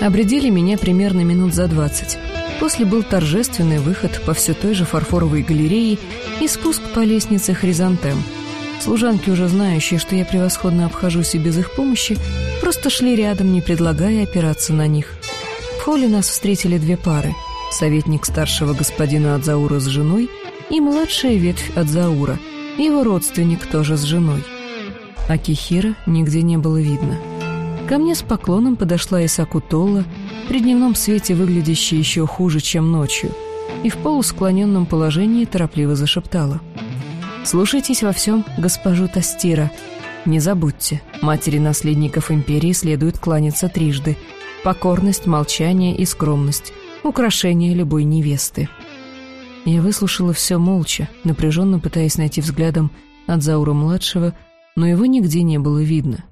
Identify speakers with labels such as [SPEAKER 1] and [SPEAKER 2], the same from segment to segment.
[SPEAKER 1] Обредили меня примерно минут за двадцать. После был торжественный выход по все той же фарфоровой галерее и спуск по лестнице хризантем. Служанки, уже знающие, что я превосходно обхожусь и без их помощи, просто шли рядом, не предлагая опираться на них. В холле нас встретили две пары. Советник старшего господина Адзаура с женой и младшая ветвь Адзаура, его родственник тоже с женой. А Кихира нигде не было видно. Ко мне с поклоном подошла Исаку Толла, при дневном свете выглядящая еще хуже, чем ночью, и в полусклоненном положении торопливо зашептала. «Слушайтесь во всем госпожу Тастира. Не забудьте, матери наследников империи следует кланяться трижды. Покорность, молчание и скромность — украшение любой невесты». Я выслушала все молча, напряженно пытаясь найти взглядом от Заура-младшего, но его нигде не было видно.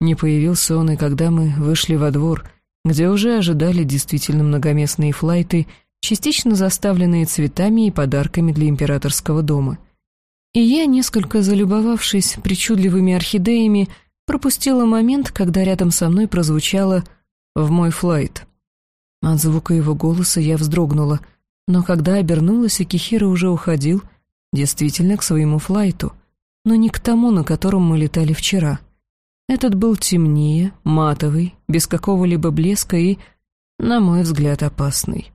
[SPEAKER 1] Не появился он и когда мы вышли во двор — где уже ожидали действительно многоместные флайты, частично заставленные цветами и подарками для императорского дома. И я, несколько залюбовавшись причудливыми орхидеями, пропустила момент, когда рядом со мной прозвучало «в мой флайт». От звука его голоса я вздрогнула, но когда обернулась, и Кихира уже уходил, действительно к своему флайту, но не к тому, на котором мы летали вчера — этот был темнее, матовый, без какого-либо блеска и, на мой взгляд, опасный.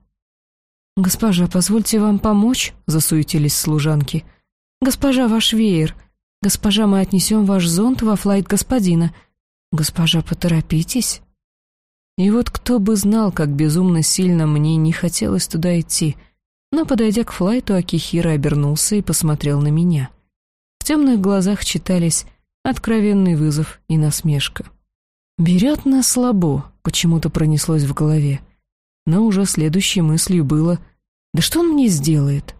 [SPEAKER 1] «Госпожа, позвольте вам помочь?» — засуетились служанки. «Госпожа, ваш веер! Госпожа, мы отнесем ваш зонт во флайт господина! Госпожа, поторопитесь!» И вот кто бы знал, как безумно сильно мне не хотелось туда идти, но, подойдя к флайту, Акихира обернулся и посмотрел на меня. В темных глазах читались Откровенный вызов и насмешка. «Берет на слабо», — почему-то пронеслось в голове. Но уже следующей мыслью было «Да что он мне сделает?»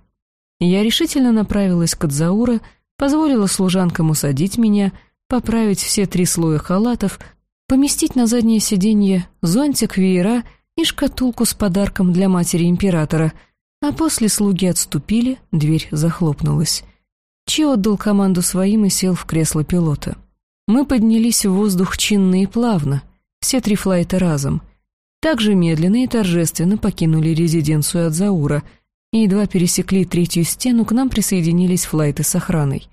[SPEAKER 1] Я решительно направилась к Адзаура, позволила служанкам усадить меня, поправить все три слоя халатов, поместить на заднее сиденье зонтик, веера и шкатулку с подарком для матери императора, а после слуги отступили, дверь захлопнулась. Чи отдал команду своим и сел в кресло пилота. Мы поднялись в воздух чинно и плавно, все три флайта разом. Также медленно и торжественно покинули резиденцию Адзаура и едва пересекли третью стену, к нам присоединились флайты с охраной.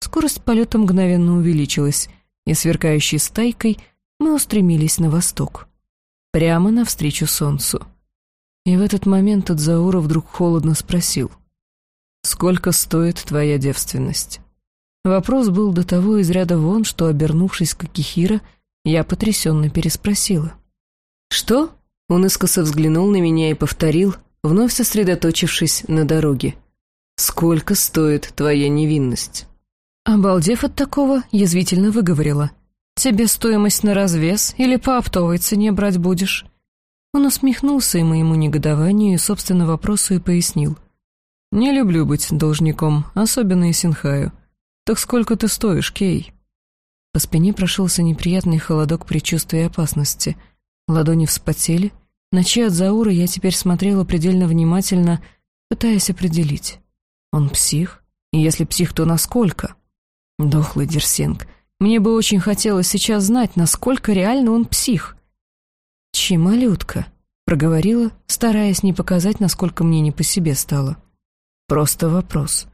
[SPEAKER 1] Скорость полета мгновенно увеличилась, и сверкающей стайкой мы устремились на восток. Прямо навстречу солнцу. И в этот момент Адзаура вдруг холодно спросил — «Сколько стоит твоя девственность?» Вопрос был до того из ряда вон, что, обернувшись к Акихира, я потрясенно переспросила. «Что?» Он искоса взглянул на меня и повторил, вновь сосредоточившись на дороге. «Сколько стоит твоя невинность?» Обалдев от такого, язвительно выговорила. «Тебе стоимость на развес или по оптовой цене брать будешь?» Он усмехнулся и моему негодованию и, собственно, вопросу и пояснил. «Не люблю быть должником, особенно и Синхаю. Так сколько ты стоишь, Кей?» По спине прошелся неприятный холодок предчувствия опасности. Ладони вспотели. На чьи от Заура я теперь смотрела предельно внимательно, пытаясь определить. Он псих? И если псих, то насколько? Дохлый Дерсенг. Мне бы очень хотелось сейчас знать, насколько реально он псих. «Чи малютка?» — проговорила, стараясь не показать, насколько мне не по себе стало. Просто вопрос.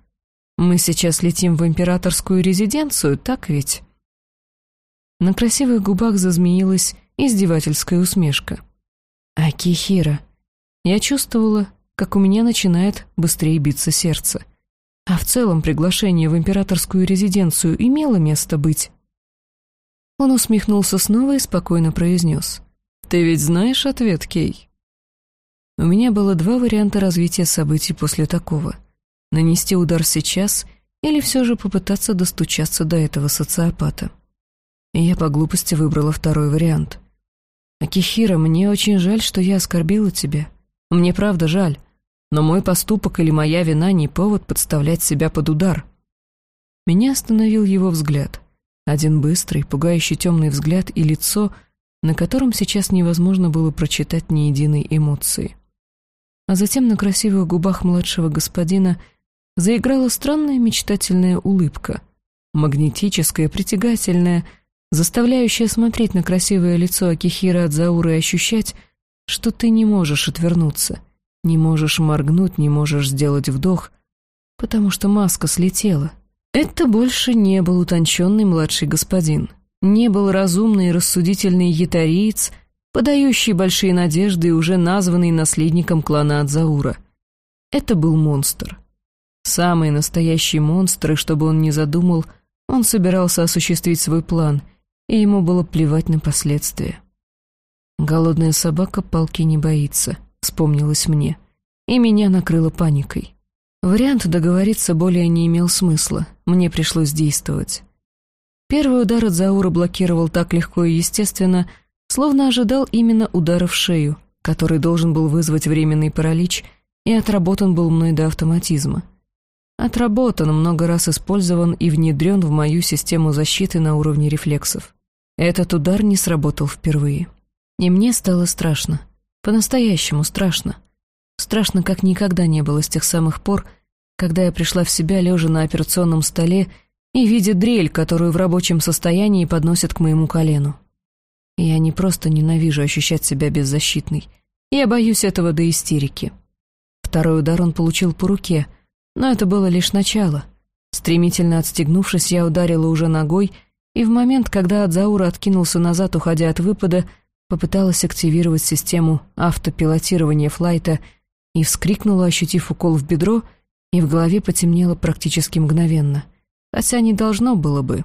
[SPEAKER 1] Мы сейчас летим в императорскую резиденцию, так ведь? На красивых губах зазмеилась издевательская усмешка. Акихира. Я чувствовала, как у меня начинает быстрее биться сердце. А в целом приглашение в императорскую резиденцию имело место быть. Он усмехнулся снова и спокойно произнес. «Ты ведь знаешь ответ, Кей?» У меня было два варианта развития событий после такого. Нанести удар сейчас или все же попытаться достучаться до этого социопата. Я по глупости выбрала второй вариант. «Акихира, мне очень жаль, что я оскорбила тебя. Мне правда жаль, но мой поступок или моя вина не повод подставлять себя под удар». Меня остановил его взгляд. Один быстрый, пугающий темный взгляд и лицо, на котором сейчас невозможно было прочитать ни единой эмоции а затем на красивых губах младшего господина заиграла странная мечтательная улыбка, магнетическая, притягательная, заставляющая смотреть на красивое лицо Акихира Адзауры и ощущать, что ты не можешь отвернуться, не можешь моргнуть, не можешь сделать вдох, потому что маска слетела. Это больше не был утонченный младший господин, не был разумный и рассудительный ятариец, подающий большие надежды и уже названный наследником клана Адзаура. Это был монстр. Самый настоящий монстр, и чтобы он не задумал, он собирался осуществить свой план, и ему было плевать на последствия. «Голодная собака палки не боится», — вспомнилось мне, и меня накрыло паникой. Вариант договориться более не имел смысла, мне пришлось действовать. Первый удар от Заура блокировал так легко и естественно, словно ожидал именно удара в шею, который должен был вызвать временный паралич, и отработан был мной до автоматизма. Отработан, много раз использован и внедрен в мою систему защиты на уровне рефлексов. Этот удар не сработал впервые. И мне стало страшно. По-настоящему страшно. Страшно, как никогда не было с тех самых пор, когда я пришла в себя, лежа на операционном столе и видя дрель, которую в рабочем состоянии подносят к моему колену. Я не просто ненавижу ощущать себя беззащитной. Я боюсь этого до истерики. Второй удар он получил по руке, но это было лишь начало. Стремительно отстегнувшись, я ударила уже ногой, и в момент, когда Адзаура откинулся назад, уходя от выпада, попыталась активировать систему автопилотирования флайта и вскрикнула, ощутив укол в бедро, и в голове потемнело практически мгновенно. Хотя не должно было бы.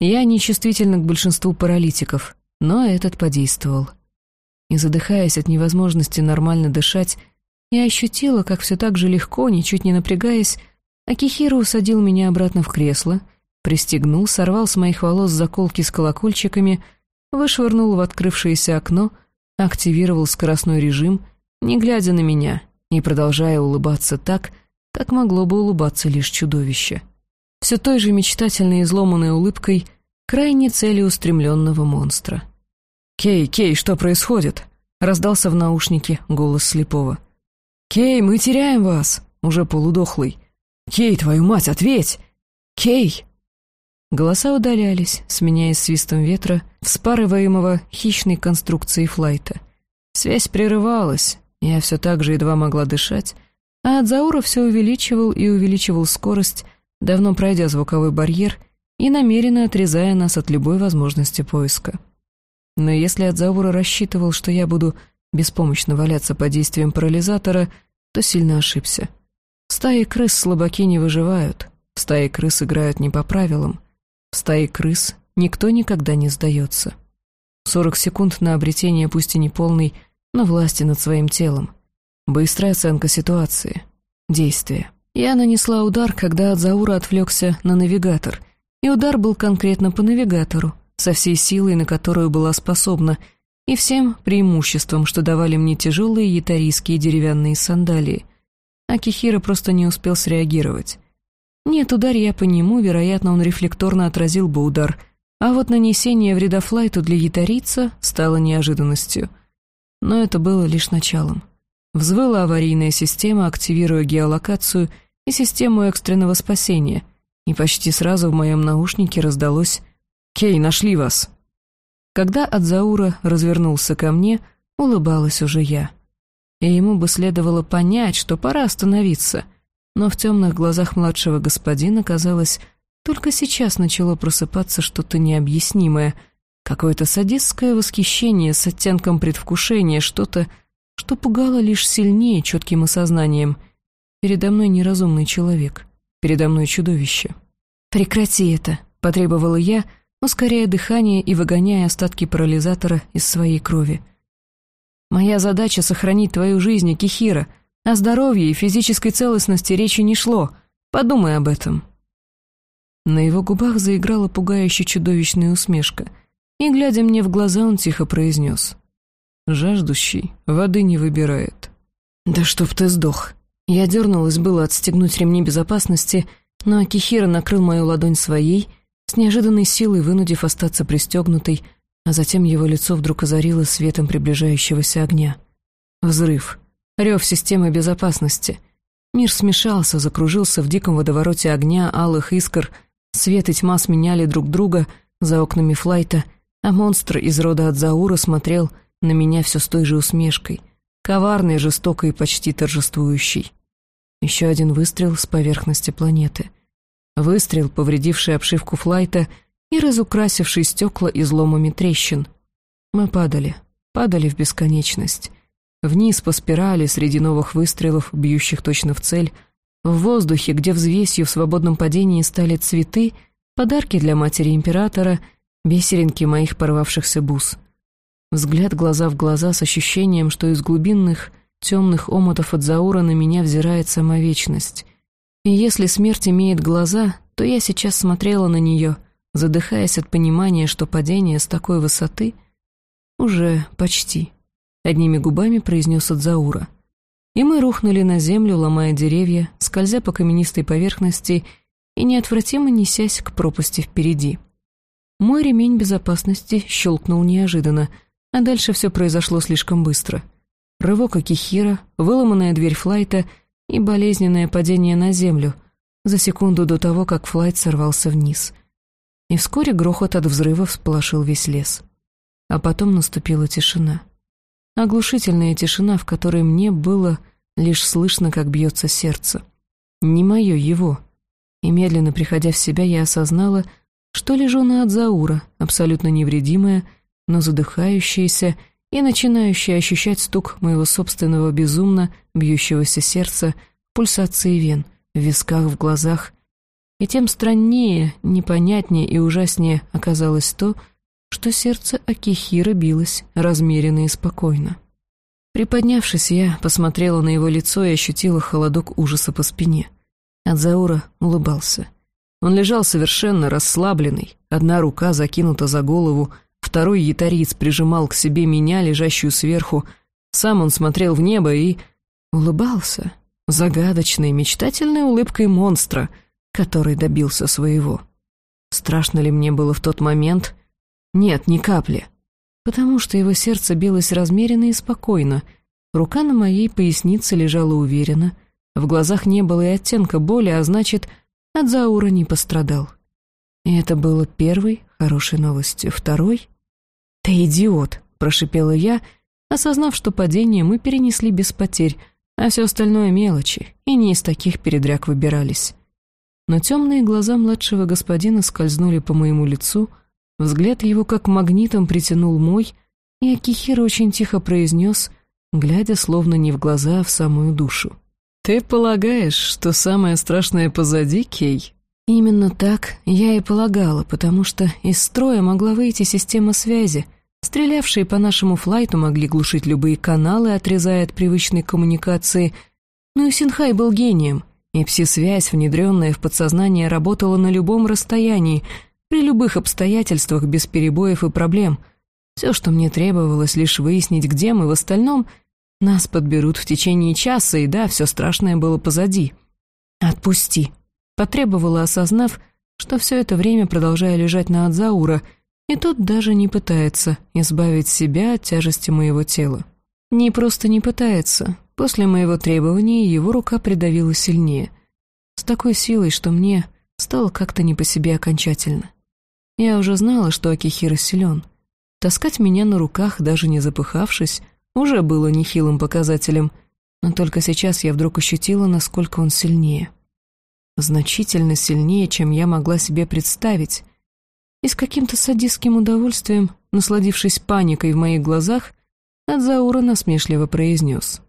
[SPEAKER 1] Я нечувствительна к большинству паралитиков, но этот подействовал. И задыхаясь от невозможности нормально дышать, я ощутила, как все так же легко, ничуть не напрягаясь, Акихиро усадил меня обратно в кресло, пристегнул, сорвал с моих волос заколки с колокольчиками — вышвырнул в открывшееся окно, активировал скоростной режим, не глядя на меня и продолжая улыбаться так, как могло бы улыбаться лишь чудовище. Все той же мечтательной изломанной улыбкой крайне целеустремленного монстра. «Кей, Кей, что происходит?» — раздался в наушнике голос слепого. «Кей, мы теряем вас!» — уже полудохлый. «Кей, твою мать, ответь! Кей!» Голоса удалялись, сменяясь свистом ветра, вспарываемого хищной конструкцией флайта. Связь прерывалась, я все так же едва могла дышать, а Адзаура все увеличивал и увеличивал скорость, давно пройдя звуковой барьер и намеренно отрезая нас от любой возможности поиска. Но если Адзаура рассчитывал, что я буду беспомощно валяться под действием парализатора, то сильно ошибся. В стае крыс слабаки не выживают, в стае крыс играют не по правилам — в стае крыс никто никогда не сдается. Сорок секунд на обретение пусть и неполной, но власти над своим телом. Быстрая оценка ситуации. Действие. Я нанесла удар, когда Адзаура отвлекся на навигатор, и удар был конкретно по навигатору, со всей силой, на которую была способна, и всем преимуществом, что давали мне тяжелые ятарийские деревянные сандалии. Акихира просто не успел среагировать. Нет, удар я по нему, вероятно, он рефлекторно отразил бы удар, а вот нанесение вреда флайту для ятарица стало неожиданностью. Но это было лишь началом. Взвыла аварийная система, активируя геолокацию и систему экстренного спасения, и почти сразу в моем наушнике раздалось «Кей, нашли вас!». Когда Адзаура развернулся ко мне, улыбалась уже я. И ему бы следовало понять, что пора остановиться — но в темных глазах младшего господина, казалось, только сейчас начало просыпаться что-то необъяснимое, какое-то садистское восхищение с оттенком предвкушения, что-то, что пугало лишь сильнее четким осознанием. Передо мной неразумный человек, передо мной чудовище. «Прекрати это», — потребовала я, ускоряя дыхание и выгоняя остатки парализатора из своей крови. «Моя задача — сохранить твою жизнь, Кихира», — о здоровье и физической целостности речи не шло. Подумай об этом». На его губах заиграла пугающая чудовищная усмешка, и, глядя мне в глаза, он тихо произнес. «Жаждущий воды не выбирает». «Да чтоб ты сдох!» Я дернулась было отстегнуть ремни безопасности, но Акихира накрыл мою ладонь своей, с неожиданной силой вынудив остаться пристегнутой, а затем его лицо вдруг озарило светом приближающегося огня. Взрыв рев системы безопасности. Мир смешался, закружился в диком водовороте огня, алых искр, свет и тьма сменяли друг друга, За окнами флайта, а монстр из рода Адзаура смотрел на меня все с той же усмешкой, коварной, жестокой и почти торжествующей. Еще один выстрел с поверхности планеты. Выстрел, повредивший обшивку флайта и разукрасивший стекла изломами трещин. Мы падали, падали в бесконечность. Вниз по спирали среди новых выстрелов, бьющих точно в цель, в воздухе, где взвесью в свободном падении стали цветы, подарки для матери императора, бисеринки моих порвавшихся бус. Взгляд глаза в глаза с ощущением, что из глубинных темных омутов от Заура на меня взирает сама вечность. И если смерть имеет глаза, то я сейчас смотрела на нее, задыхаясь от понимания, что падение с такой высоты уже почти. Одними губами произнес Адзаура — и мы рухнули на землю, ломая деревья, скользя по каменистой поверхности и неотвратимо несясь к пропасти впереди. Мой ремень безопасности щелкнул неожиданно, а дальше все произошло слишком быстро. Рывок Акихира, выломанная дверь флайта и болезненное падение на землю за секунду до того, как флайт сорвался вниз. И вскоре грохот от взрыва всполошил весь лес. А потом наступила тишина. Оглушительная тишина, в которой мне было лишь слышно, как бьется сердце. Не мое, его. И медленно приходя в себя, я осознала, что лежу на Адзаура, абсолютно невредимая, но задыхающаяся и начинающая ощущать стук моего собственного безумно бьющегося сердца, пульсации вен, в висках, в глазах. И тем страннее, непонятнее и ужаснее оказалось то, что сердце Акихира билось размеренно и спокойно. Приподнявшись, я посмотрела на его лицо и ощутила холодок ужаса по спине. Адзаура улыбался. Он лежал совершенно расслабленный, одна рука закинута за голову, второй ятариц прижимал к себе меня, лежащую сверху, сам он смотрел в небо и... улыбался, загадочной, мечтательной улыбкой монстра, который добился своего. Страшно ли мне было в тот момент, нет, ни капли. Потому что его сердце билось размеренно и спокойно. Рука на моей пояснице лежала уверенно. В глазах не было и оттенка боли, а значит, от Заура не пострадал. И это было первой хорошей новостью. Второй? «Ты идиот!» — прошипела я, осознав, что падение мы перенесли без потерь, а все остальное мелочи, и не из таких передряг выбирались. Но темные глаза младшего господина скользнули по моему лицу — Взгляд его как магнитом притянул мой, и Акихира очень тихо произнес, глядя словно не в глаза, а в самую душу. «Ты полагаешь, что самое страшное позади, Кей?» Именно так я и полагала, потому что из строя могла выйти система связи. Стрелявшие по нашему флайту могли глушить любые каналы, отрезая от привычной коммуникации. Ну и Синхай был гением, и пси-связь, внедренная в подсознание, работала на любом расстоянии — при любых обстоятельствах, без перебоев и проблем. Все, что мне требовалось, лишь выяснить, где мы, в остальном нас подберут в течение часа, и да, все страшное было позади. «Отпусти», — потребовала, осознав, что все это время продолжая лежать на Адзаура, и тот даже не пытается избавить себя от тяжести моего тела. Не просто не пытается. После моего требования его рука придавила сильнее. С такой силой, что мне стало как-то не по себе окончательно. Я уже знала, что Акихира силен. Таскать меня на руках, даже не запыхавшись, уже было нехилым показателем, но только сейчас я вдруг ощутила, насколько он сильнее. Значительно сильнее, чем я могла себе представить. И с каким-то садистским удовольствием, насладившись паникой в моих глазах, Адзаура насмешливо произнес.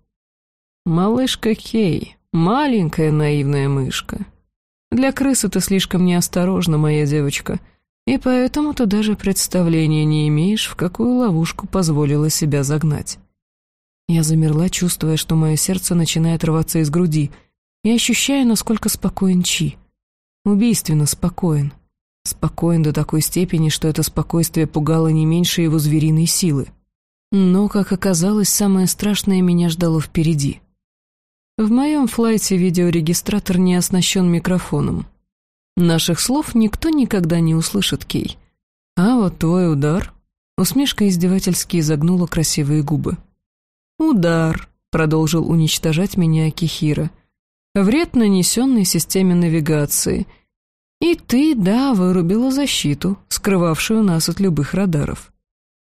[SPEAKER 1] «Малышка Кей, маленькая наивная мышка. Для крысы ты слишком неосторожна, моя девочка». И поэтому ты даже представления не имеешь, в какую ловушку позволила себя загнать. Я замерла, чувствуя, что мое сердце начинает рваться из груди, и ощущая, насколько спокоен Чи. Убийственно спокоен. Спокоен до такой степени, что это спокойствие пугало не меньше его звериной силы. Но, как оказалось, самое страшное меня ждало впереди. В моем флайте видеорегистратор не оснащен микрофоном. Наших слов никто никогда не услышит, Кей. А вот твой удар...» Усмешка издевательски изогнула красивые губы. «Удар», — продолжил уничтожать меня Акихира. «Вред, нанесенный системе навигации. И ты, да, вырубила защиту, скрывавшую нас от любых радаров.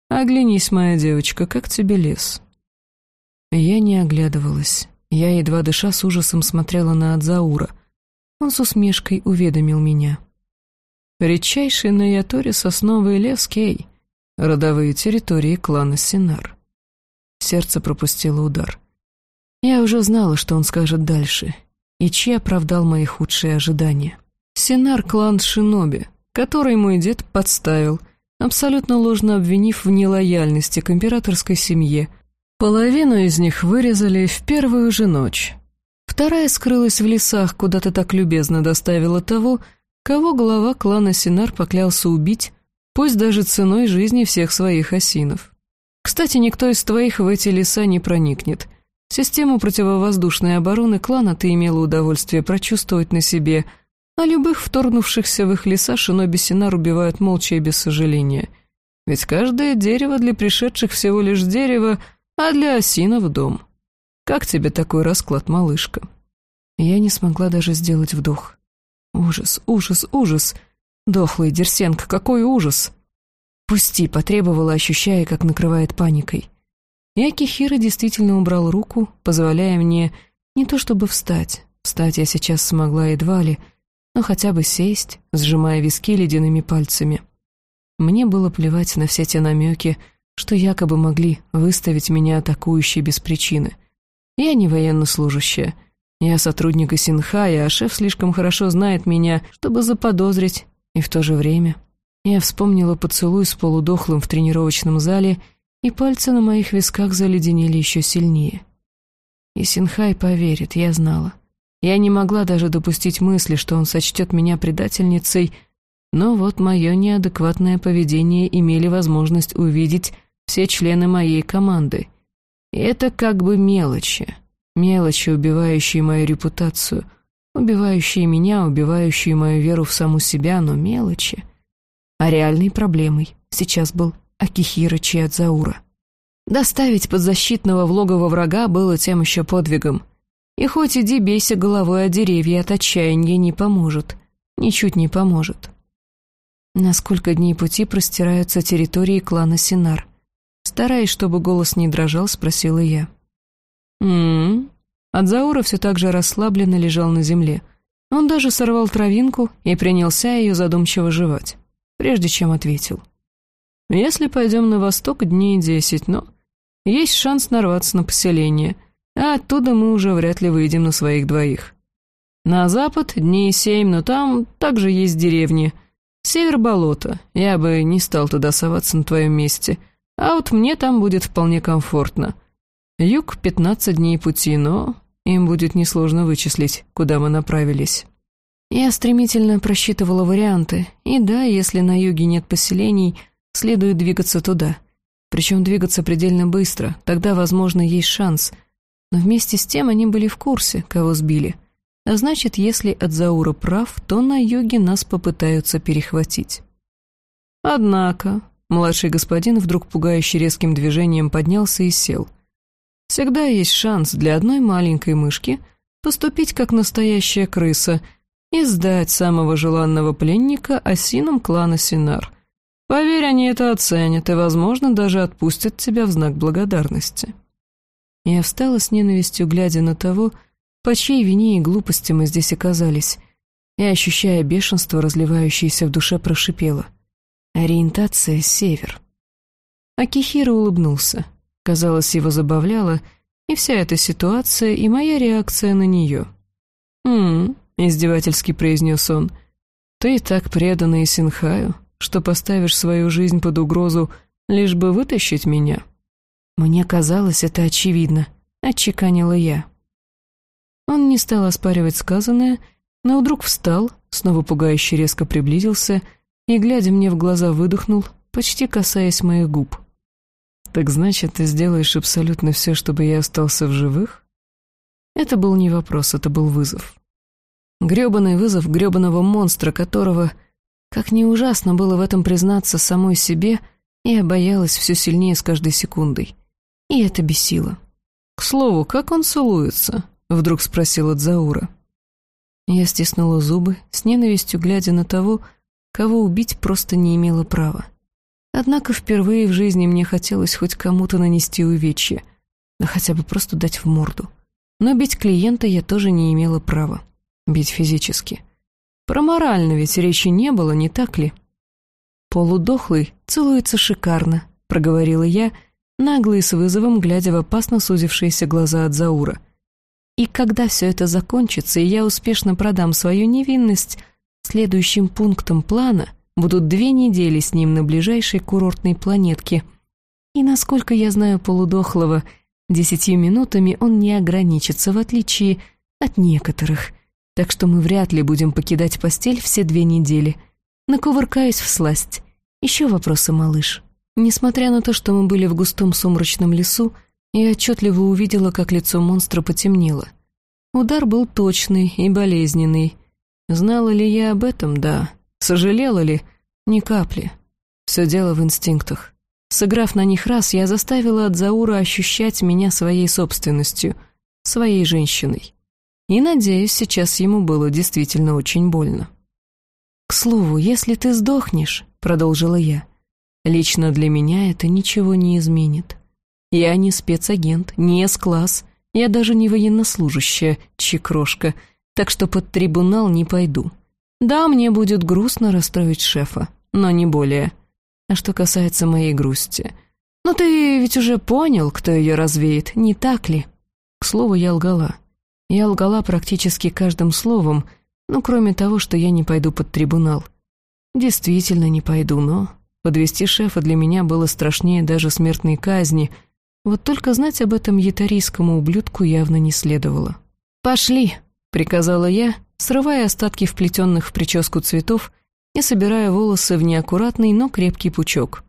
[SPEAKER 1] Оглянись, моя девочка, как тебе лес?» Я не оглядывалась. Я, едва дыша, с ужасом смотрела на Адзаура. Он с усмешкой уведомил меня. «Редчайший на Яторе сосновый лес, Кей. Родовые территории клана Синар». Сердце пропустило удар. Я уже знала, что он скажет дальше, и Чи оправдал мои худшие ожидания. Синар — клан Шиноби, который мой дед подставил — абсолютно ложно обвинив в нелояльности к императорской семье. Половину из них вырезали в первую же ночь. Вторая скрылась в лесах, куда ты так любезно доставила того, кого глава клана Синар поклялся убить, пусть даже ценой жизни всех своих осинов. Кстати, никто из твоих в эти леса не проникнет. Систему противовоздушной обороны клана ты имела удовольствие прочувствовать на себе – а любых вторгнувшихся в их леса шиноби Синар убивают молча и без сожаления. Ведь каждое дерево для пришедших всего лишь дерево, а для осинов дом. Как тебе такой расклад, малышка? Я не смогла даже сделать вдох. Ужас, ужас, ужас. Дохлый Дерсенко, какой ужас! «Пусти!» — потребовала, ощущая, как накрывает паникой. И Акихира действительно убрал руку, позволяя мне не то чтобы встать. Встать я сейчас смогла едва ли, но хотя бы сесть, сжимая виски ледяными пальцами. Мне было плевать на все те намеки, что якобы могли выставить меня атакующей без причины. Я не военнослужащая. Я сотрудник Синхая, а шеф слишком хорошо знает меня, чтобы заподозрить, и в то же время... Я вспомнила поцелуй с полудохлым в тренировочном зале, и пальцы на моих висках заледенели еще сильнее. И Синхай поверит, я знала. Я не могла даже допустить мысли, что он сочтет меня предательницей, но вот мое неадекватное поведение имели возможность увидеть все члены моей команды. И это как бы мелочи. Мелочи, убивающие мою репутацию, убивающие меня, убивающие мою веру в саму себя, но мелочи. А реальной проблемой сейчас был Акихира Чиадзаура. Доставить подзащитного в логово врага было тем еще подвигом — и хоть иди бейся головой о деревья, от отчаяния не поможет. Ничуть не поможет. На сколько дней пути простираются территории клана Синар? Стараясь, чтобы голос не дрожал, спросила я. «М-м-м». Адзаура все так же расслабленно лежал на земле. Он даже сорвал травинку и принялся ее задумчиво жевать, прежде чем ответил. «Если пойдем на восток, дней десять, но есть шанс нарваться на поселение — а оттуда мы уже вряд ли выйдем на своих двоих. На запад дней семь, но там также есть деревни. Север болото, я бы не стал туда соваться на твоем месте, а вот мне там будет вполне комфортно. Юг — пятнадцать дней пути, но им будет несложно вычислить, куда мы направились. Я стремительно просчитывала варианты, и да, если на юге нет поселений, следует двигаться туда. Причем двигаться предельно быстро, тогда, возможно, есть шанс — но вместе с тем они были в курсе, кого сбили. А значит, если Адзаура прав, то на юге нас попытаются перехватить. Однако, младший господин вдруг пугающе резким движением поднялся и сел. Всегда есть шанс для одной маленькой мышки поступить как настоящая крыса и сдать самого желанного пленника осинам клана Синар. Поверь, они это оценят и, возможно, даже отпустят тебя в знак благодарности. Я встала с ненавистью, глядя на того, по чьей вине и глупости мы здесь оказались, и, ощущая бешенство, разливающееся в душе, прошипела. «Ориентация — север». Акихира улыбнулся. Казалось, его забавляла и вся эта ситуация, и моя реакция на нее. «М-м», издевательски произнес он, — «ты так предана Исинхаю, что поставишь свою жизнь под угрозу, лишь бы вытащить меня». «Мне казалось, это очевидно», — отчеканила я. Он не стал оспаривать сказанное, но вдруг встал, снова пугающе резко приблизился и, глядя мне в глаза, выдохнул, почти касаясь моих губ. «Так значит, ты сделаешь абсолютно все, чтобы я остался в живых?» Это был не вопрос, это был вызов. Грёбаный вызов грёбаного монстра, которого, как не ужасно было в этом признаться самой себе, я боялась все сильнее с каждой секундой и это бесило. «К слову, как он целуется?» — вдруг спросила Дзаура. Я стиснула зубы, с ненавистью глядя на того, кого убить просто не имела права. Однако впервые в жизни мне хотелось хоть кому-то нанести увечье, да хотя бы просто дать в морду. Но бить клиента я тоже не имела права. Бить физически. Про морально ведь речи не было, не так ли? «Полудохлый целуется шикарно», — проговорила я, нагло и с вызовом, глядя в опасно сузившиеся глаза от Заура. «И когда все это закончится, и я успешно продам свою невинность, следующим пунктом плана — будут две недели с ним на ближайшей курортной планетке. И, насколько я знаю полудохлого, десятью минутами он не ограничится, в отличие от некоторых. Так что мы вряд ли будем покидать постель все две недели. Накувыркаюсь в сласть. Еще вопросы, малыш. Несмотря на то, что мы были в густом сумрачном лесу, я отчетливо увидела, как лицо монстра потемнело. Удар был точный и болезненный. Знала ли я об этом? Да. Сожалела ли? Ни капли. Все дело в инстинктах. Сыграв на них раз, я заставила Адзаура ощущать меня своей собственностью, своей женщиной. И, надеюсь, сейчас ему было действительно очень больно. «К слову, если ты сдохнешь», — продолжила я, — «лично для меня это ничего не изменит. Я не спецагент, не С-класс, я даже не военнослужащая, чекрошка, так что под трибунал не пойду. Да, мне будет грустно расстроить шефа, но не более. А что касается моей грусти... Ну ты ведь уже понял, кто ее развеет, не так ли? К слову, я лгала. Я лгала практически каждым словом, ну, кроме того, что я не пойду под трибунал. Действительно не пойду, но... Подвести шефа для меня было страшнее даже смертной казни. Вот только знать об этом ятарийскому ублюдку явно не следовало. «Пошли!» — приказала я, срывая остатки вплетенных в прическу цветов и собирая волосы в неаккуратный, но крепкий пучок.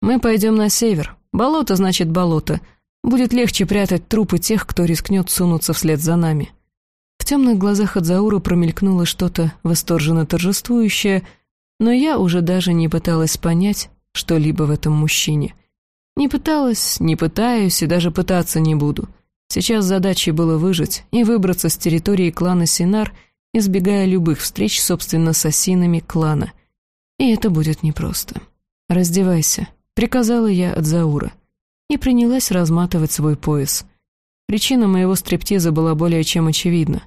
[SPEAKER 1] «Мы пойдем на север. Болото значит болото. Будет легче прятать трупы тех, кто рискнет сунуться вслед за нами». В темных глазах Адзаура промелькнуло что-то восторженно торжествующее, но я уже даже не пыталась понять что-либо в этом мужчине. Не пыталась, не пытаюсь и даже пытаться не буду. Сейчас задачей было выжить и выбраться с территории клана Синар — избегая любых встреч, собственно, с осинами клана. И это будет непросто. «Раздевайся», — приказала я от Заура, и принялась разматывать свой пояс. Причина моего стриптиза была более чем очевидна.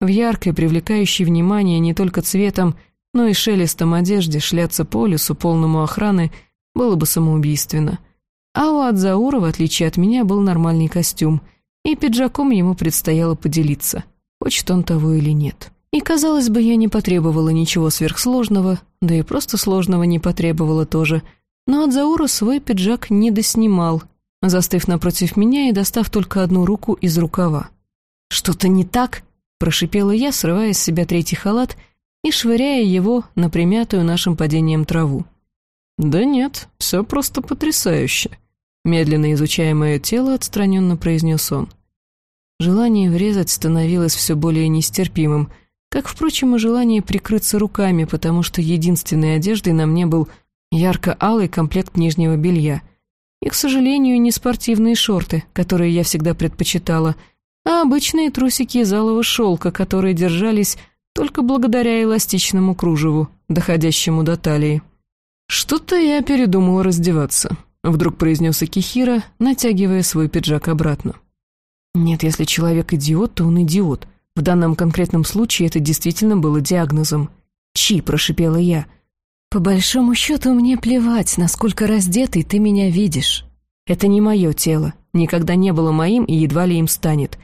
[SPEAKER 1] В яркой, привлекающей внимание не только цветом, но и шелестом одежде шляться по лесу, полному охраны, было бы самоубийственно. А у Адзаура, в отличие от меня, был нормальный костюм, и пиджаком ему предстояло поделиться, хочет он того или нет. И, казалось бы, я не потребовала ничего сверхсложного, да и просто сложного не потребовала тоже. Но от Заура свой пиджак не доснимал, застыв напротив меня и достав только одну руку из рукава. «Что-то не так?» — прошипела я, срывая с себя третий халат и швыряя его на примятую нашим падением траву. «Да нет, все просто потрясающе», — медленно изучая мое тело, отстраненно произнес он. Желание врезать становилось все более нестерпимым — как, впрочем, и желание прикрыться руками, потому что единственной одеждой на мне был ярко-алый комплект нижнего белья. И, к сожалению, не спортивные шорты, которые я всегда предпочитала, а обычные трусики из алого шелка, которые держались только благодаря эластичному кружеву, доходящему до талии. «Что-то я передумала раздеваться», — вдруг произнес Акихира, натягивая свой пиджак обратно. «Нет, если человек идиот, то он идиот», в данном конкретном случае это действительно было диагнозом. «Чи», — прошипела я. «По большому счету мне плевать, насколько раздетый ты меня видишь. Это не мое тело, никогда не было моим и едва ли им станет.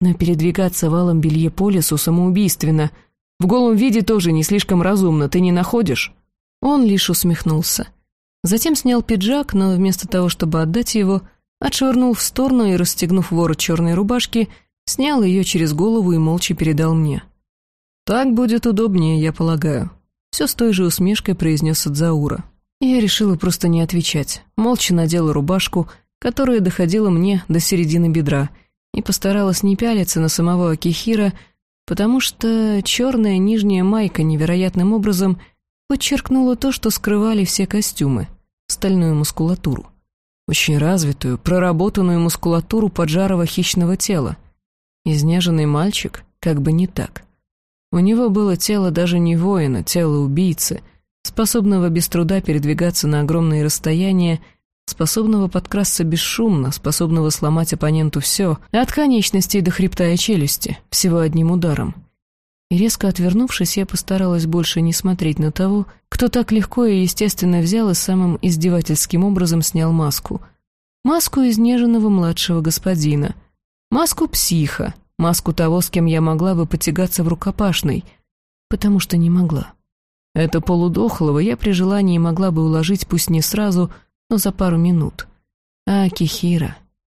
[SPEAKER 1] Но передвигаться валом белье по лесу самоубийственно. В голом виде тоже не слишком разумно, ты не находишь?» Он лишь усмехнулся. Затем снял пиджак, но вместо того, чтобы отдать его, отшвырнул в сторону и, расстегнув ворот черной рубашки, Снял ее через голову и молча передал мне. «Так будет удобнее, я полагаю», — все с той же усмешкой произнес Адзаура. Я решила просто не отвечать, молча надела рубашку, которая доходила мне до середины бедра, и постаралась не пялиться на самого Акихира, потому что черная нижняя майка невероятным образом подчеркнула то, что скрывали все костюмы — стальную мускулатуру. Очень развитую, проработанную мускулатуру поджарого хищного тела — Изнеженный мальчик, как бы не так. У него было тело даже не воина, тело убийцы, способного без труда передвигаться на огромные расстояния, способного подкрасться бесшумно, способного сломать оппоненту все, от конечностей до хребта и челюсти, всего одним ударом. И резко отвернувшись, я постаралась больше не смотреть на того, кто так легко и естественно взял и самым издевательским образом снял маску. Маску изнеженного младшего господина. Маску психа. Маску того, с кем я могла бы потягаться в рукопашной. Потому что не могла. Это полудохлого я при желании могла бы уложить пусть не сразу, но за пару минут. А Кихира...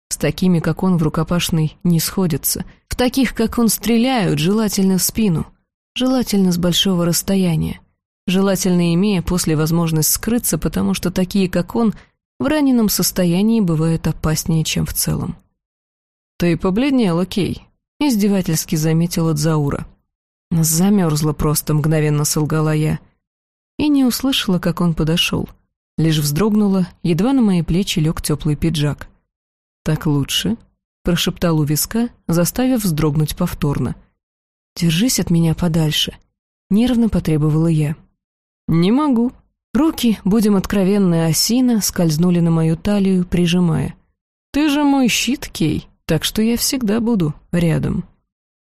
[SPEAKER 1] С такими, как он, в рукопашной не сходятся. В таких, как он, стреляют, желательно в спину. Желательно с большого расстояния. Желательно имея после возможность скрыться, потому что такие, как он, в раненом состоянии бывают опаснее, чем в целом. «Ты побледнел, окей», — издевательски заметила Дзаура. Замерзла просто, мгновенно солгала я. И не услышала, как он подошел. Лишь вздрогнула, едва на мои плечи лег теплый пиджак. «Так лучше», — прошептал у виска, заставив вздрогнуть повторно. «Держись от меня подальше», — нервно потребовала я. «Не могу». Руки, будем откровенны, осина скользнули на мою талию, прижимая. «Ты же мой щит, Кей, так что я всегда буду рядом».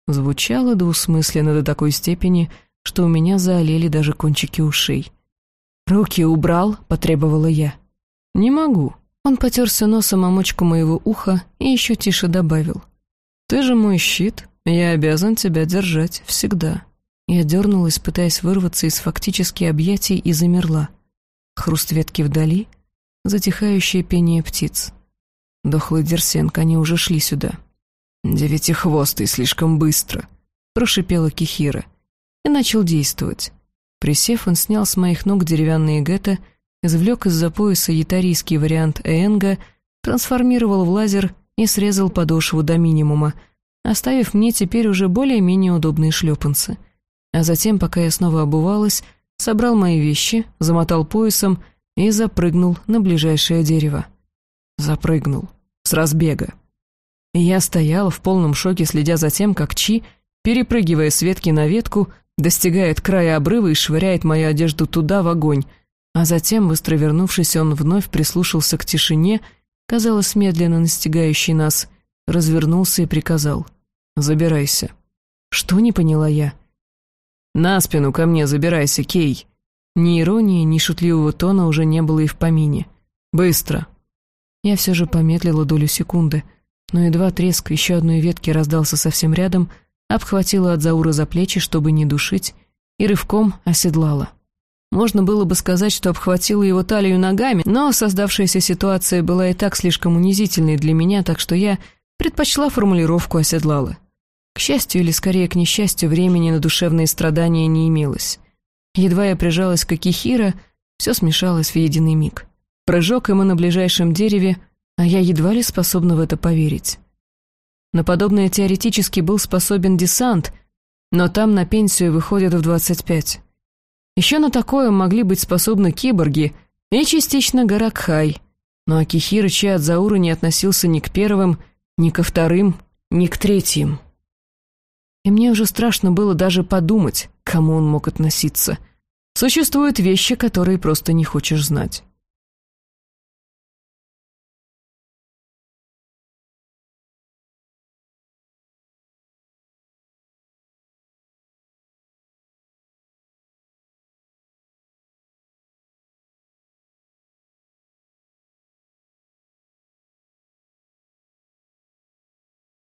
[SPEAKER 1] Звучало двусмысленно до такой степени, что у меня заолели даже кончики ушей. «Руки убрал», — потребовала я. «Не могу», он потерся носом о мочку моего уха и еще тише добавил. «Ты же мой щит, я обязан тебя держать всегда». Я дернулась, пытаясь вырваться из фактически объятий, и замерла. Хруст ветки вдали, затихающее пение птиц. Дохлый Дерсенк, они уже шли сюда. «Девятихвостый, слишком быстро», — прошипела Кихира. И начал действовать. Присев, он снял с моих ног деревянные гетто извлек из-за пояса ятарийский вариант Энга, трансформировал в лазер и срезал подошву до минимума, оставив мне теперь уже более-менее удобные шлепанцы. А затем, пока я снова обувалась, собрал мои вещи, замотал поясом и запрыгнул на ближайшее дерево. Запрыгнул. С разбега. Я стояла в полном шоке, следя за тем, как Чи, перепрыгивая с ветки на ветку, достигает края обрыва и швыряет мою одежду туда, в огонь — а затем, быстро вернувшись, он вновь прислушался к тишине, казалось, медленно настигающей нас, развернулся и приказал «Забирайся». «Что?» — не поняла я. «На спину ко мне забирайся, Кей!» Ни иронии, ни шутливого тона уже не было и в помине. «Быстро!» Я все же помедлила долю секунды, но едва треск еще одной ветки раздался совсем рядом, обхватила от Заура за плечи, чтобы не душить, и рывком оседлала. Можно было бы сказать, что обхватила его талию ногами, но создавшаяся ситуация была и так слишком унизительной для меня, так что я предпочла формулировку «оседлала». К счастью или скорее к несчастью, времени на душевные страдания не имелось. Едва я прижалась к Акихира, все смешалось в единый миг. Прыжок ему на ближайшем дереве, а я едва ли способна в это поверить. На подобное теоретически был способен десант, но там на пенсию выходят в 25. Еще на такое могли быть способны киборги и частично Гаракхай, но Акихира Чиадзаура не относился ни к первым, ни ко вторым, ни к третьим. И мне уже страшно было даже подумать, к кому он мог относиться. Существуют вещи, которые просто не хочешь знать.